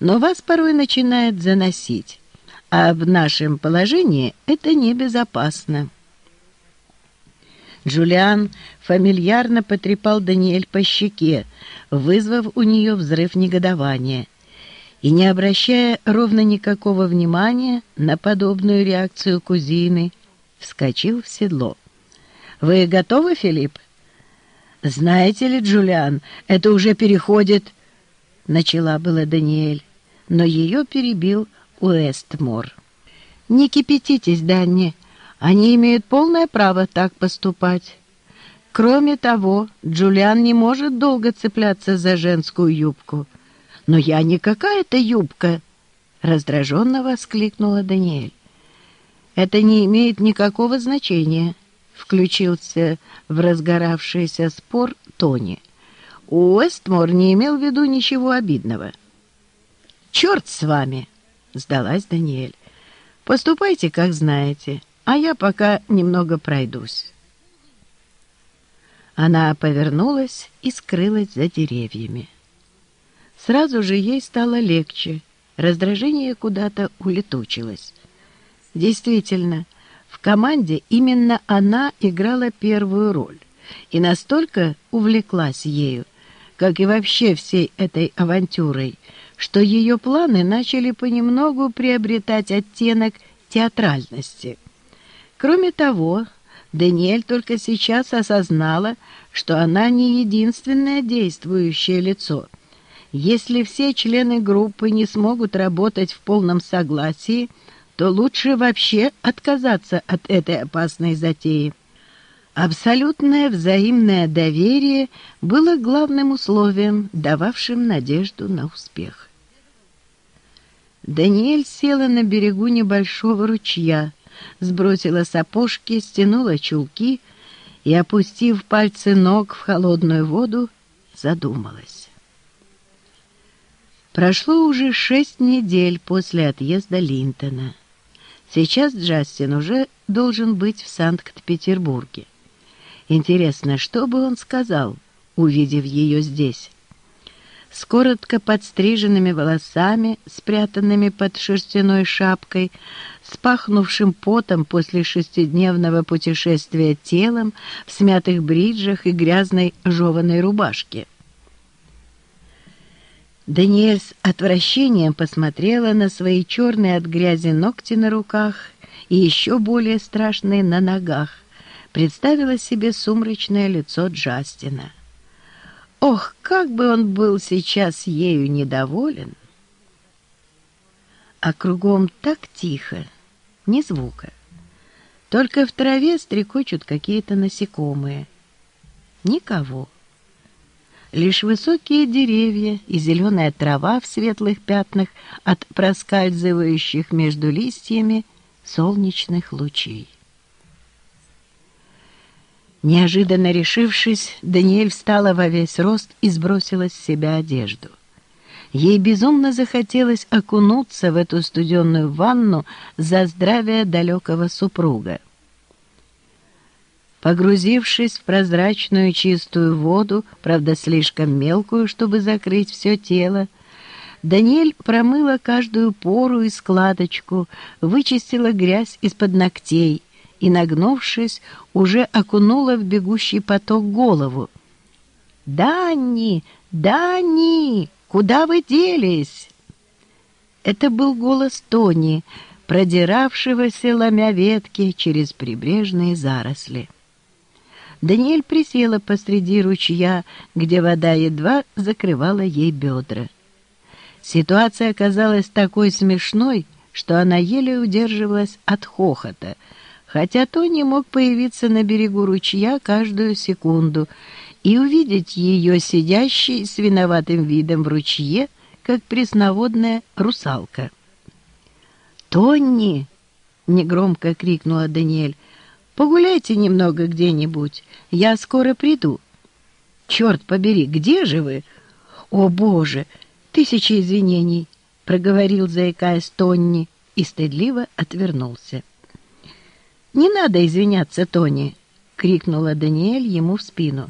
но вас порой начинает заносить, а в нашем положении это небезопасно». Джулиан фамильярно потрепал Даниэль по щеке, вызвав у нее взрыв негодования, и, не обращая ровно никакого внимания на подобную реакцию кузины, вскочил в седло. «Вы готовы, Филипп?» «Знаете ли, Джулиан, это уже переходит...» Начала была Даниэль, но ее перебил Уэстмор. «Не кипятитесь, Данни, они имеют полное право так поступать. Кроме того, Джулиан не может долго цепляться за женскую юбку. «Но я не какая-то юбка!» — раздраженно воскликнула Даниэль. «Это не имеет никакого значения», — включился в разгоравшийся спор Тони. Уэстмор не имел в виду ничего обидного. «Черт с вами!» — сдалась Даниэль. «Поступайте, как знаете, а я пока немного пройдусь». Она повернулась и скрылась за деревьями. Сразу же ей стало легче, раздражение куда-то улетучилось. Действительно, в команде именно она играла первую роль и настолько увлеклась ею, как и вообще всей этой авантюрой, что ее планы начали понемногу приобретать оттенок театральности. Кроме того, Даниэль только сейчас осознала, что она не единственное действующее лицо. Если все члены группы не смогут работать в полном согласии, то лучше вообще отказаться от этой опасной затеи. Абсолютное взаимное доверие было главным условием, дававшим надежду на успех. Даниэль села на берегу небольшого ручья, сбросила сапожки, стянула чулки и, опустив пальцы ног в холодную воду, задумалась. Прошло уже шесть недель после отъезда Линтона. Сейчас Джастин уже должен быть в Санкт-Петербурге. Интересно, что бы он сказал, увидев ее здесь? С коротко подстриженными волосами, спрятанными под шерстяной шапкой, с пахнувшим потом после шестидневного путешествия телом, в смятых бриджах и грязной жеваной рубашке. Даниэль с отвращением посмотрела на свои черные от грязи ногти на руках и еще более страшные на ногах, представила себе сумрачное лицо Джастина. Ох, как бы он был сейчас ею недоволен! А кругом так тихо, ни звука. Только в траве стрекочут какие-то насекомые. Никого. Лишь высокие деревья и зеленая трава в светлых пятнах от проскальзывающих между листьями солнечных лучей. Неожиданно решившись, Даниэль встала во весь рост и сбросила с себя одежду. Ей безумно захотелось окунуться в эту студенную ванну за здравие далекого супруга. Погрузившись в прозрачную чистую воду, правда слишком мелкую, чтобы закрыть все тело, Даниэль промыла каждую пору и складочку, вычистила грязь из-под ногтей и, нагнувшись, уже окунула в бегущий поток голову. «Данни! Данни! Куда вы делись?» Это был голос Тони, продиравшегося, ломя ветки через прибрежные заросли. Даниэль присела посреди ручья, где вода едва закрывала ей бедра. Ситуация оказалась такой смешной, что она еле удерживалась от хохота — хотя Тони мог появиться на берегу ручья каждую секунду и увидеть ее сидящей с виноватым видом в ручье, как пресноводная русалка. «Тонни!» — негромко крикнула Даниэль. «Погуляйте немного где-нибудь, я скоро приду». «Черт побери, где же вы?» «О, Боже! Тысячи извинений!» — проговорил, заикаясь Тонни, и стыдливо отвернулся. «Не надо извиняться, Тони!» — крикнула Даниэль ему в спину.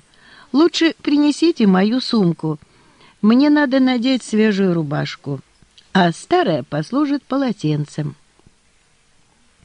«Лучше принесите мою сумку. Мне надо надеть свежую рубашку. а старое послужит полотенцем.